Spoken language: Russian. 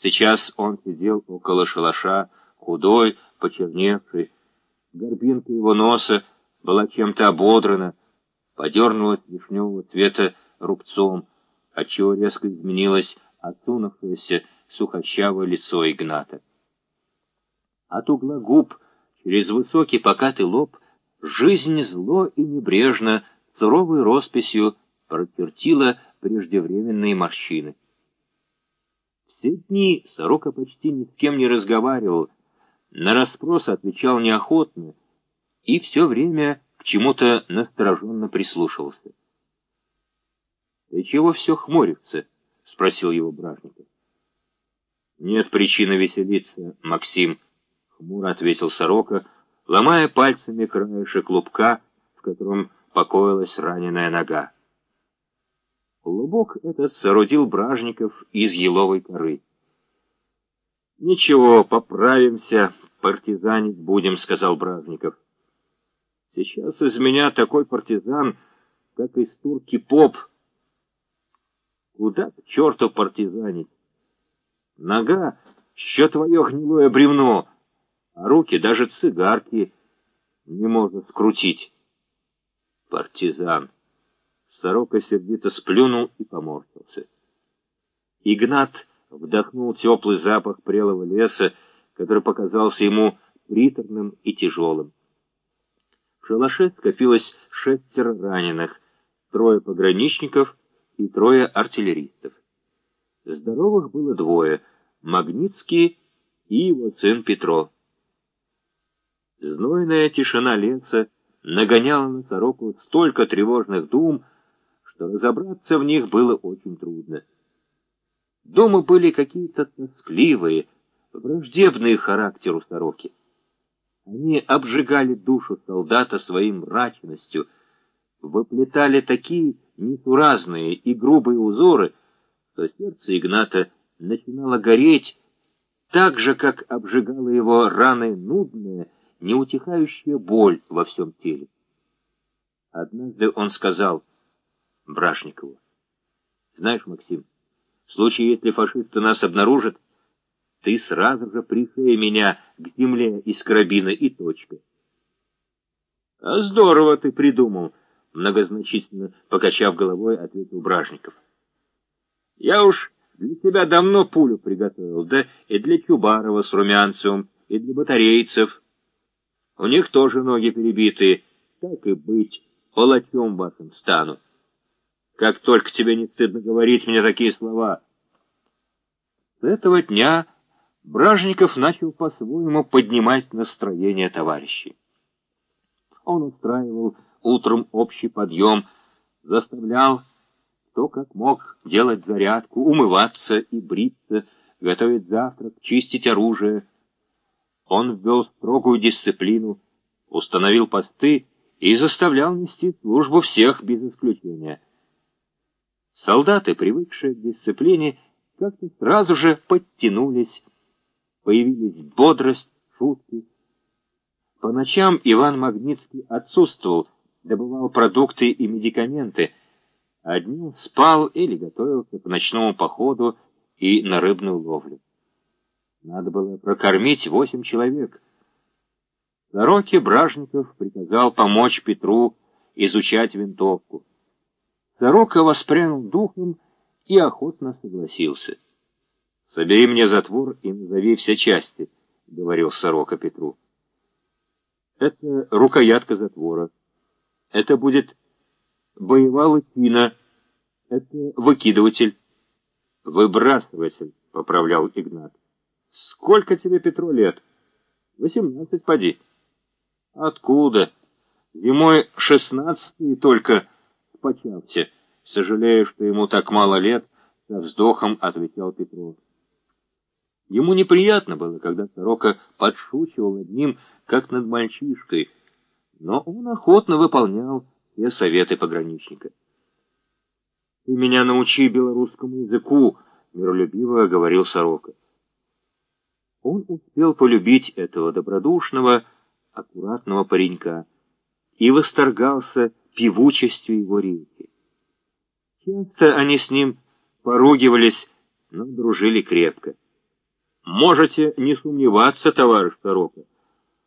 Сейчас он сидел около шалаша, худой, почерневший. Горбинка его носа была чем-то ободрана, подернулась вишневого цвета рубцом, отчего резко изменилось отсунувшееся сухощавое лицо Игната. От угла губ через высокий покатый лоб жизнь зло и небрежно суровой росписью прочертила преждевременные морщины. Все дни сорока почти ни с кем не разговаривал, на расспросы отвечал неохотно и все время к чему-то настороженно прислушивался. «Ты чего все хмурится?» — спросил его Бражников. «Нет причины веселиться, Максим», — хмуро ответил сорока, ломая пальцами краешек клубка, в котором покоилась раненая нога. Лубок этот соорудил Бражников из еловой коры. «Ничего, поправимся, партизанить будем», — сказал Бражников. «Сейчас из меня такой партизан, как из турки поп. Куда к черту партизанить? Нога — еще твое гнилое бревно, а руки даже цигарки не может скрутить. Партизан». Сорока сердито сплюнул и поморщился. Игнат вдохнул теплый запах прелого леса, который показался ему приторным и тяжелым. В шалаше скопилось шестеро раненых, трое пограничников и трое артиллеристов. Здоровых было двое — Магнитский и его сын Петро. Знойная тишина леса нагоняла на сороку столько тревожных дум, что разобраться в них было очень трудно. Дома были какие-то тоскливые, враждебные характеру сороки. Они обжигали душу солдата своей мрачностью, выплетали такие несуразные и грубые узоры, что сердце Игната начинало гореть так же, как обжигала его раной нудная, неутихающая боль во всем теле. Однажды он сказал — Брашникову. Знаешь, Максим, в случае, если фашисты нас обнаружат, ты сразу же пришей меня к земле из карабина и точка. А здорово ты придумал, многозначительно покачав головой, ответил Бражников. Я уж для тебя давно пулю приготовил, да и для Чубарова с Румянцевым, и для батарейцев. У них тоже ноги перебитые, так и быть, палачом вашим стану. Как только тебе не стыдно говорить мне такие слова. С этого дня Бражников начал по-своему поднимать настроение товарищей. Он устраивал утром общий подъем, заставлял кто как мог делать зарядку, умываться и бриться, готовить завтрак, чистить оружие. Он ввел строгую дисциплину, установил посты и заставлял нести службу всех без исключения. Солдаты, привыкшие к дисциплине, как-то сразу же подтянулись. Появились бодрость, шутки. По ночам Иван Магнитский отсутствовал, добывал продукты и медикаменты, а днем спал или готовился к ночному походу и на рыбную ловлю. Надо было прокормить восемь человек. Сороки Бражников приказал помочь Петру изучать винтовку. Сорока воспрянул духом и охотно согласился. «Собери мне затвор и назови все части», — говорил Сорока Петру. «Это рукоятка затвора. Это будет боевая латина. Это выкидыватель». «Выбрасыватель», — поправлял Игнат. «Сколько тебе, Петру, лет?» «Восемнадцать, поди». «Откуда?» «Зимой шестнадцатый только...» почався. Сожалею, что ему так мало лет, со вздохом ответил Петров. Ему неприятно было, когда Сорока подшучивал над ним, как над мальчишкой, но он охотно выполнял все советы пограничника. «Ты меня научи белорусскому языку», — миролюбиво говорил Сорока. Он успел полюбить этого добродушного, аккуратного паренька и восторгался певучестью его речи. Часто они с ним поругивались, но дружили крепко. Можете не сомневаться, товарищ Сорока.